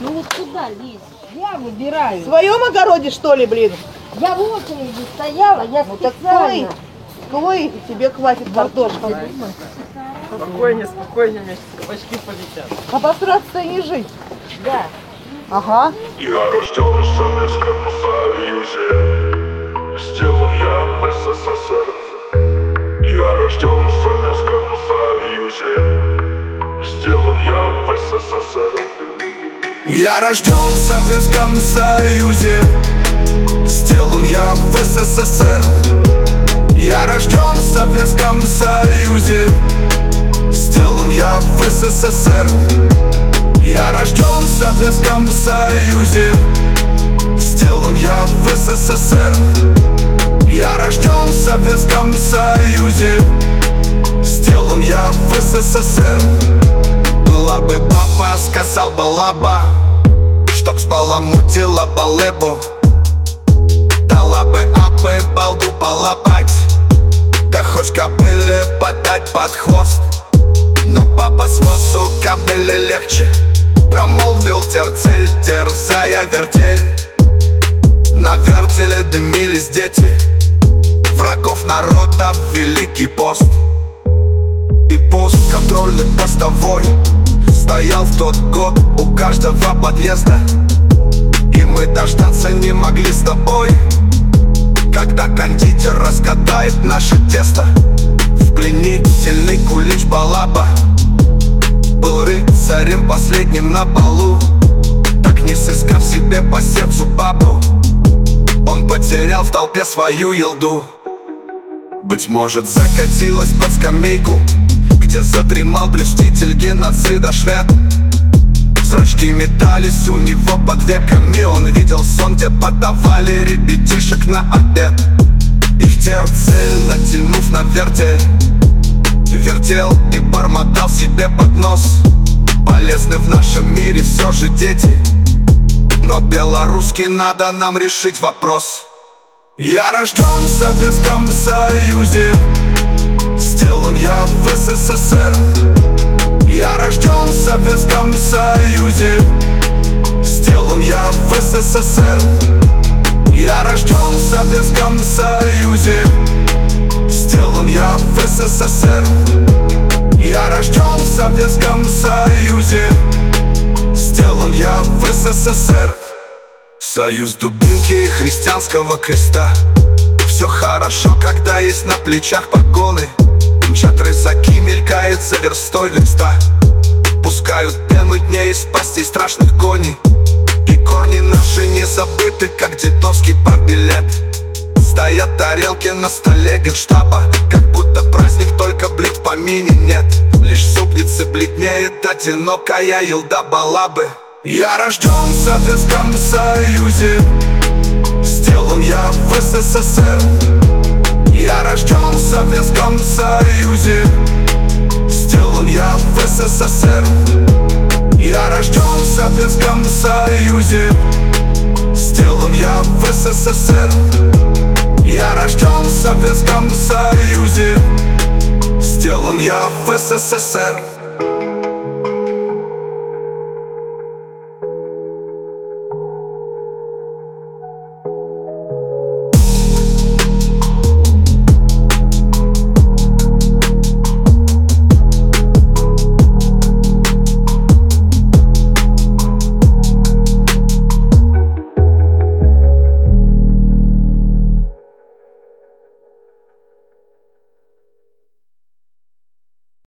Ну вот куда лезть? Я выбираю. В своем огороде, что ли, блин? Я в очереди стояла, я Ну так специально. клей, и тебе хватит картошка. Спокойнее, спокойнее, вместе кабачки полетят. Обосраться и не жить. Да. Ага. Я рожден в Советском Союзе, сделан я в СССР. Я рожден в Советском Союзе, сделан я в СССР. Я рожден в Советском Союзе, сделан я в СССР. Я рожден в Советском Союзе, сделан я в СССР. Я рожден в Советском Союзе Сделан я в СССР Я рожден в Советском Союзе Сделан я в СССР Была бы папа, сказал бы лаба Чтоб спаламутила балебу Дала бы апы, балду полапать Да хоть кобыле подать под хвост. Но папа с носу кабели легче Промолвил терцель, терзая вертель. На вертеле дымились дети Врагов народа великий пост. И пост контрольный постовой Стоял в тот год у каждого подъезда. И мы дождаться не могли с тобой Когда кондитер раскатает наше тесто. В пленительный кулич балаба Был рыцарем последним на полу Так не сыскав себе по сердцу папу Он потерял в толпе свою елду. Быть может закатилась под скамейку Где задремал блюститель геноцида швед. Зрачки метались у него под веками Он видел сон, где подавали ребятишек на обед. Их терцель, натянув на вертель Вертел и бормотал себе под нос. Полезны в нашем мире все же дети Но белорусский надо нам решить вопрос. Я рожден в Советском Союзе Сделан я в СССР. Я рожден в Советском Союзе. Сделан я в СССР. Я рожден в Советском Союзе. Сделан я в СССР. Я рожден в Советском Союзе. Сделан я в СССР. Союз дубинки и христианского креста. Все хорошо, когда есть на плечах погоны Мчат рысаки, мелькает за верстой листа. Пускают пену дней из пастей страшных коней. И корни наши не забыты, как дедовский парбилет. Стоят тарелки на столе генштаба. Как будто праздник, только блин в помине нет. Лишь супницы бледнеет одинокая елда балабы. Я рожден в Советском Союзе Сделан я в СССР Я рожден в Советском Союзе. Сделан я в СССР. Я рожден в Советском Союзе. Сделан я в СССР. Я рожден в Советском Союзе. Сделан я в СССР